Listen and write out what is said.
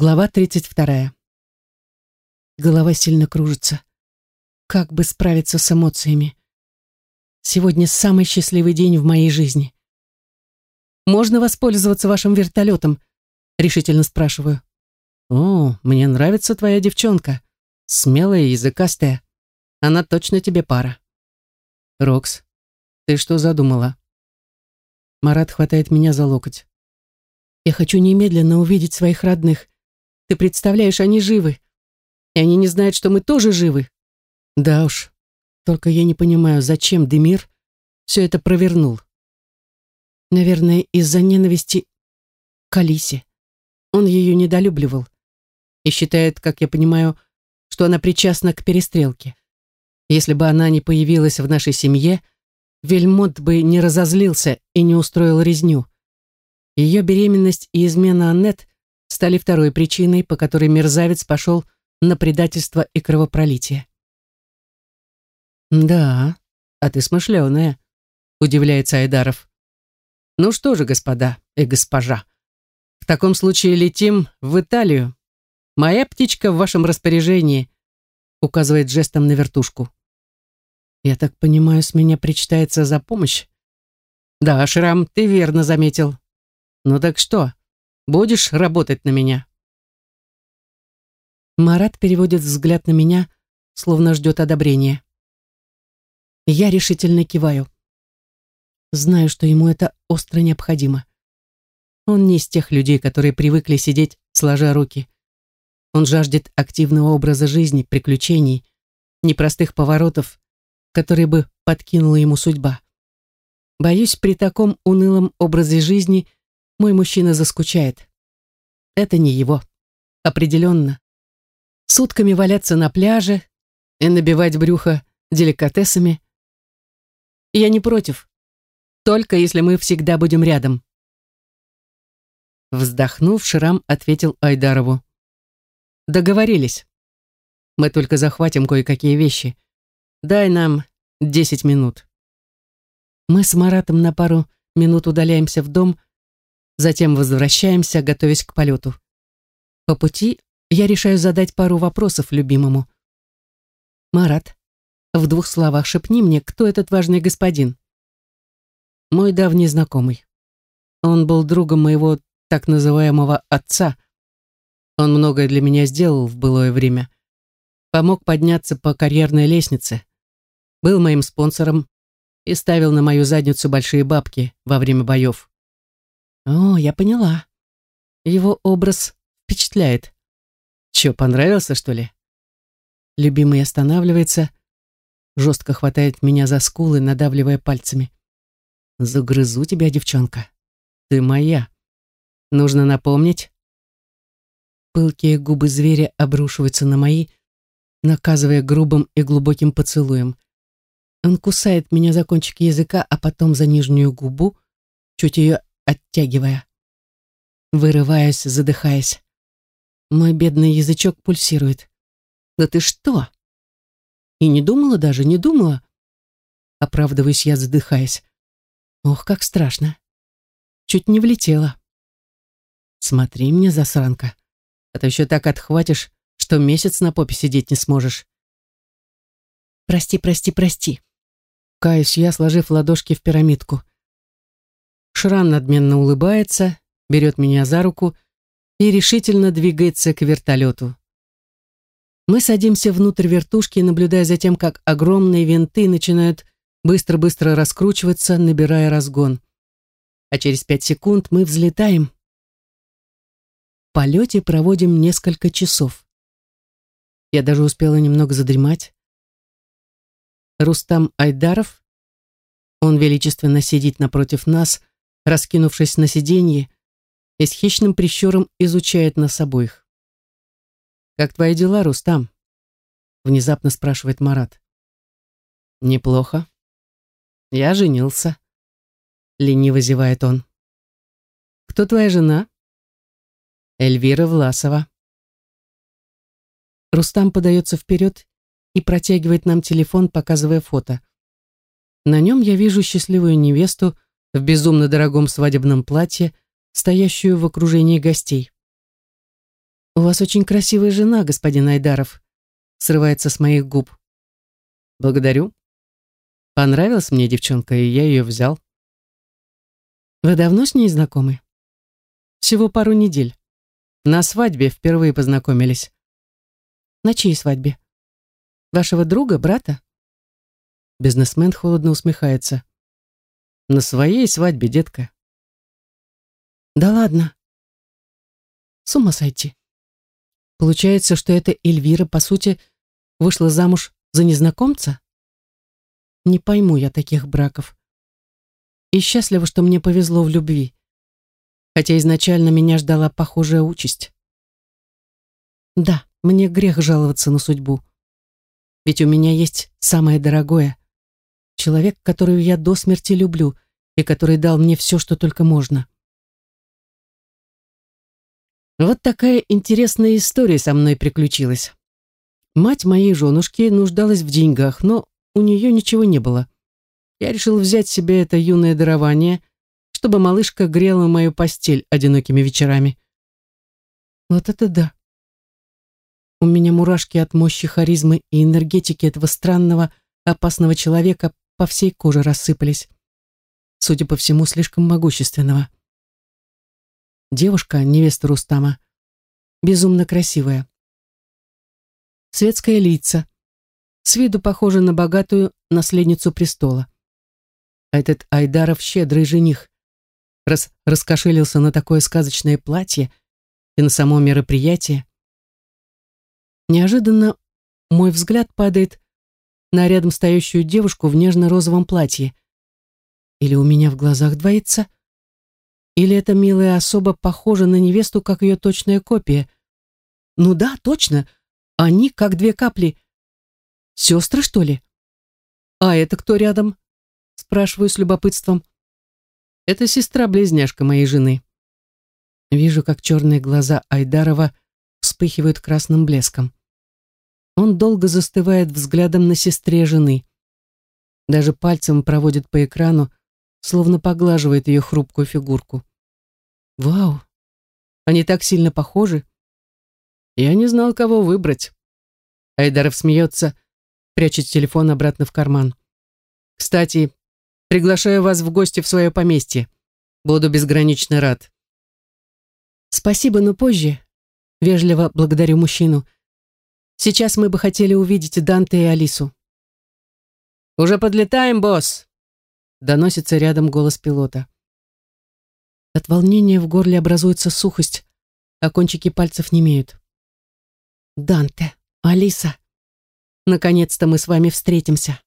Глава 32. Голова сильно кружится. Как бы справиться с эмоциями? Сегодня самый счастливый день в моей жизни. «Можно воспользоваться вашим вертолетом?» Решительно спрашиваю. «О, мне нравится твоя девчонка. Смелая и языкастая. Она точно тебе пара». «Рокс, ты что задумала?» Марат хватает меня за локоть. «Я хочу немедленно увидеть своих родных. Ты представляешь, они живы. И они не знают, что мы тоже живы. Да уж. Только я не понимаю, зачем Демир все это провернул. Наверное, из-за ненависти к Алисе. Он ее недолюбливал. И считает, как я понимаю, что она причастна к перестрелке. Если бы она не появилась в нашей семье, Вельмонт бы не разозлился и не устроил резню. Ее беременность и измена Аннет стали второй причиной, по которой мерзавец пошел на предательство и кровопролитие. «Да, а ты смышленая», — удивляется Айдаров. «Ну что же, господа и госпожа, в таком случае летим в Италию. Моя птичка в вашем распоряжении», — указывает жестом на вертушку. «Я так понимаю, с меня причитается за помощь?» «Да, Шрам, ты верно заметил. Ну так что, Будешь работать на меня?» Марат переводит взгляд на меня, словно ждет одобрения. Я решительно киваю. Знаю, что ему это остро необходимо. Он не из тех людей, которые привыкли сидеть, сложа руки. Он жаждет активного образа жизни, приключений, непростых поворотов, которые бы подкинула ему судьба. Боюсь, при таком унылом образе жизни – мой мужчина заскучает. Это не его. Определенно. Сутками валяться на пляже и набивать брюхо деликатесами. Я не против. Только если мы всегда будем рядом. Вздохнув, Шрам ответил Айдарову. Договорились. Мы только захватим кое-какие вещи. Дай нам десять минут. Мы с Маратом на пару минут удаляемся в дом, Затем возвращаемся, готовясь к полету. По пути я решаю задать пару вопросов любимому. «Марат, в двух словах шепни мне, кто этот важный господин?» «Мой давний знакомый. Он был другом моего так называемого отца. Он многое для меня сделал в былое время. Помог подняться по карьерной лестнице. Был моим спонсором и ставил на мою задницу большие бабки во время боев. О, я поняла. Его образ впечатляет. Че, понравился, что ли? Любимый останавливается, жестко хватает меня за скулы, надавливая пальцами. Загрызу тебя, девчонка. Ты моя. Нужно напомнить. Пылкие губы зверя обрушиваются на мои, наказывая грубым и глубоким поцелуем. Он кусает меня за кончик языка, а потом за нижнюю губу, чуть ее оттягивая. Вырываясь, задыхаясь. Мой бедный язычок пульсирует. «Да ты что?» И не думала даже, не думала. Оправдываюсь я, задыхаясь. Ох, как страшно. Чуть не влетела. Смотри мне, засранка. А то еще так отхватишь, что месяц на попе сидеть не сможешь. Прости, прости, прости. Каюсь я, сложив ладошки в пирамидку. Шран надменно улыбается, берет меня за руку и решительно двигается к вертолету. Мы садимся внутрь вертушки, наблюдая за тем, как огромные винты начинают быстро-быстро раскручиваться, набирая разгон. А через пять секунд мы взлетаем. В полете проводим несколько часов. Я даже успела немного задремать. Рустам Айдаров, он величественно сидит напротив нас, раскинувшись на сиденье, и с хищным прищуром изучает нас обоих. «Как твои дела, Рустам?» Внезапно спрашивает Марат. «Неплохо. Я женился», — лениво зевает он. «Кто твоя жена?» «Эльвира Власова». Рустам подается вперед и протягивает нам телефон, показывая фото. На нем я вижу счастливую невесту, в безумно дорогом свадебном платье, стоящую в окружении гостей. «У вас очень красивая жена, господин Айдаров», срывается с моих губ. «Благодарю. Понравилась мне девчонка, и я ее взял». «Вы давно с ней знакомы?» «Всего пару недель. На свадьбе впервые познакомились». «На чьей свадьбе? Вашего друга, брата?» Бизнесмен холодно усмехается. «На своей свадьбе, детка». «Да ладно. С ума сойти. Получается, что эта Эльвира, по сути, вышла замуж за незнакомца? Не пойму я таких браков. И счастлива, что мне повезло в любви. Хотя изначально меня ждала похожая участь. Да, мне грех жаловаться на судьбу. Ведь у меня есть самое дорогое. Человек, которого я до смерти люблю и который дал мне все, что только можно. Вот такая интересная история со мной приключилась. Мать моей женушки нуждалась в деньгах, но у нее ничего не было. Я решил взять себе это юное дарование, чтобы малышка грела мою постель одинокими вечерами. Вот это да. У меня мурашки от мощи харизмы и энергетики этого странного, опасного человека по всей коже рассыпались. Судя по всему, слишком могущественного. Девушка, невеста Рустама, безумно красивая. Светское лица, с виду похожа на богатую наследницу престола. А этот Айдаров щедрый жених, раз раскошелился на такое сказочное платье и на само мероприятие. Неожиданно мой взгляд падает на рядом стоящую девушку в нежно-розовом платье. Или у меня в глазах двоится – или эта милая особа похожа на невесту, как ее точная копия? Ну да, точно. Они как две капли. Сестры, что ли? А это кто рядом? Спрашиваю с любопытством. Это сестра-близняшка моей жены. Вижу, как черные глаза Айдарова вспыхивают красным блеском. Он долго застывает взглядом на сестре жены. Даже пальцем проводит по экрану, словно поглаживает ее хрупкую фигурку. Вау, они так сильно похожи. Я не знал, кого выбрать. Айдаров смеется, прячет телефон обратно в карман. Кстати, приглашаю вас в гости в свое поместье. Буду безгранично рад. Спасибо, но позже. Вежливо благодарю мужчину. Сейчас мы бы хотели увидеть Данте и Алису. «Уже подлетаем, босс!» Доносится рядом голос пилота. От волнения в горле образуется сухость, а кончики пальцев не имеют. «Данте, Алиса, наконец-то мы с вами встретимся!»